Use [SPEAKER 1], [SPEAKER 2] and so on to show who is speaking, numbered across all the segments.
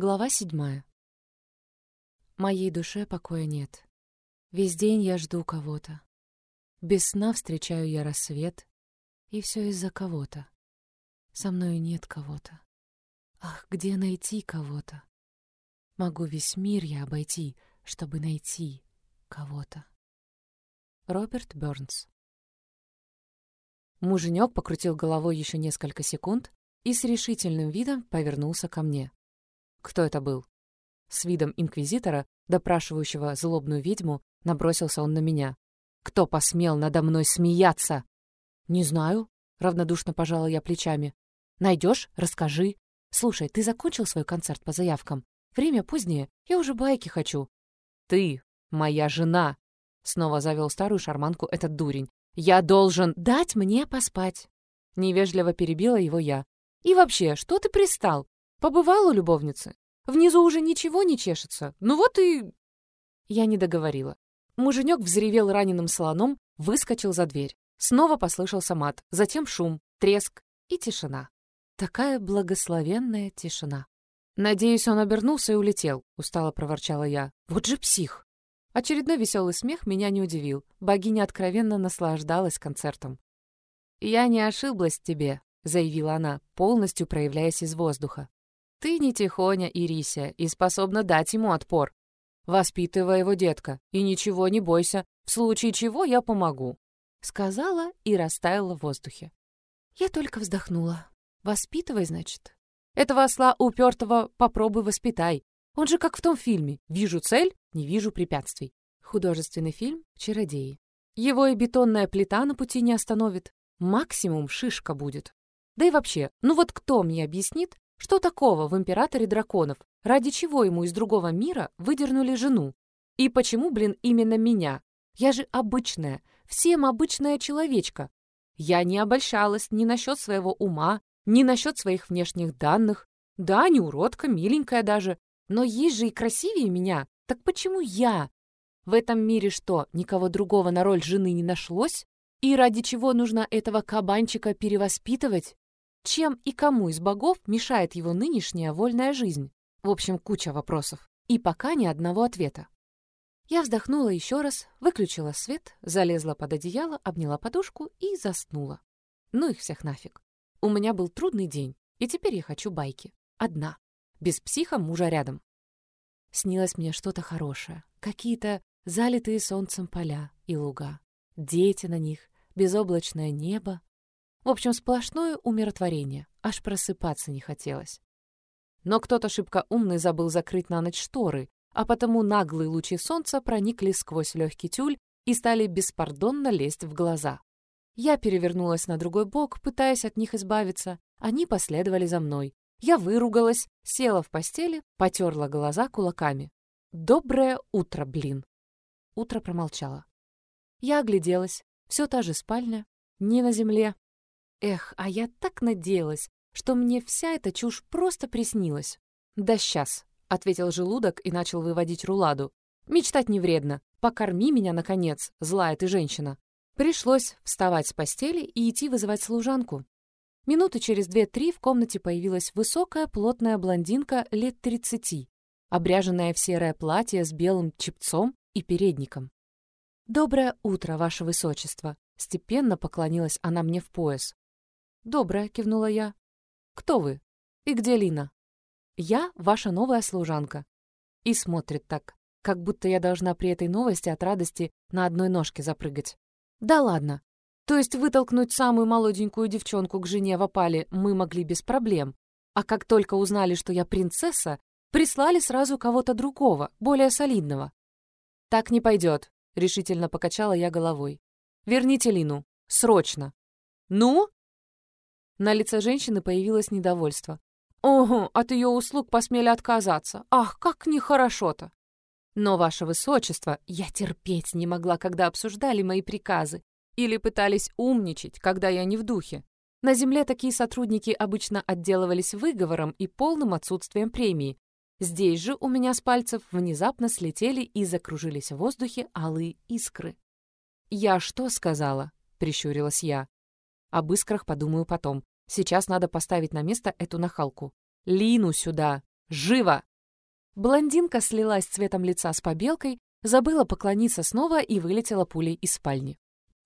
[SPEAKER 1] Глава седьмая. Моей душе покоя нет. Весь день я жду кого-то. Без сна встречаю я рассвет, и все из-за кого-то. Со мною нет кого-то. Ах, где найти кого-то? Могу весь мир я обойти, чтобы найти кого-то. Роберт Бёрнс Муженек покрутил головой еще несколько секунд и с решительным видом повернулся ко мне. Кто это был? С видом инквизитора, допрашивающего злобную ведьму, набросился он на меня. Кто посмел надо мной смеяться? Не знаю, равнодушно пожала я плечами. Найдешь, расскажи. Слушай, ты закончил свой концерт по заявкам? Время позднее, я уже байки хочу. Ты, моя жена, снова завел старую шарманку этот дурень. Я должен дать мне поспать. Невежливо перебила его я. И вообще, что ты пристал? Побывал у любовницы? Внизу уже ничего не чешется. Ну вот и...» Я не договорила. Муженек взревел раненым слоном, выскочил за дверь. Снова послышался мат, затем шум, треск и тишина. Такая благословенная тишина. «Надеюсь, он обернулся и улетел», — устало проворчала я. «Вот же псих!» Очередной веселый смех меня не удивил. Богиня откровенно наслаждалась концертом. «Я не ошиблась тебе», — заявила она, полностью проявляясь из воздуха. Ты не тихоня, Ирися, и способна дать ему отпор. Воспитывай его, детка, и ничего не бойся, в случае чего я помогу», — сказала и растаяла в воздухе. Я только вздохнула. «Воспитывай, значит?» Этого осла упертого попробуй воспитай. Он же как в том фильме «Вижу цель, не вижу препятствий». Художественный фильм «Чародеи». Его и бетонная плита на пути не остановит. Максимум шишка будет. Да и вообще, ну вот кто мне объяснит, что такого в императоре драконов? Ради чего ему из другого мира выдернули жену? И почему, блин, именно меня? Я же обычная, всем обычная человечка. Я не обольщалась ни насчет своего ума, ни насчет своих внешних данных. Да, не уродка, миленькая даже. Но есть же и красивее меня. Так почему я? В этом мире что, никого другого на роль жены не нашлось? И ради чего нужно этого кабанчика перевоспитывать? Чем и кому из богов мешает его нынешняя вольная жизнь? В общем, куча вопросов. И пока ни одного ответа. Я вздохнула еще раз, выключила свет, залезла под одеяло, обняла подушку и заснула. Ну их всех нафиг. У меня был трудный день, и теперь я хочу байки. Одна. Без психа мужа рядом. Снилось мне что-то хорошее. Какие-то залитые солнцем поля и луга. Дети на них, безоблачное небо, в общем, сплошное умиротворение, аж просыпаться не хотелось. Но кто-то шибко умный забыл закрыть на ночь шторы, а потому наглые лучи солнца проникли сквозь легкий тюль и стали беспардонно лезть в глаза. Я перевернулась на другой бок, пытаясь от них избавиться. Они последовали за мной. Я выругалась, села в постели, потерла глаза кулаками. «Доброе утро, блин!» Утро промолчало. Я огляделась. Все та же спальня. Ни на земле, Эх, а я так надеялась, что мне вся эта чушь просто приснилась. «Да сейчас», — ответил желудок и начал выводить руладу. «Мечтать не вредно. Покорми меня, наконец, злая ты женщина». Пришлось вставать с постели и идти вызывать служанку. Минуты через две-три в комнате появилась высокая, плотная блондинка лет тридцати, обряженная в серое платье с белым чепцом и передником. «Доброе утро, ваше высочество!» Степенно поклонилась она мне в пояс. «Доброе», — кивнула я. «Кто вы? И где Лина?» «Я ваша новая служанка». И смотрит так, как будто я должна при этой новости от радости на одной ножке запрыгать. «Да ладно. То есть вытолкнуть самую молоденькую девчонку к жене в опале мы могли без проблем, а как только узнали, что я принцесса, прислали сразу кого-то другого, более солидного». «Так не пойдет», — решительно покачала я головой. «Верните Лину. Срочно». «Ну?» На лице женщины появилось недовольство. «Ого, от ее услуг посмели отказаться. Ах, как нехорошо-то!» «Но, ваше высочество, я терпеть не могла, когда обсуждали мои приказы или пытались умничать, когда я не в духе. На земле такие сотрудники обычно отделывались выговором и полным отсутствием премии. Здесь же у меня с пальцев внезапно слетели и закружились в воздухе алые искры. «Я что сказала?» — прищурилась я. Об искрах подумаю потом. Сейчас надо поставить на место эту нахалку. Лину сюда! Живо! Блондинка слилась цветом лица с побелкой, забыла поклониться снова и вылетела пулей из спальни.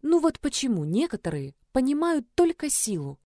[SPEAKER 1] Ну вот почему некоторые понимают только силу,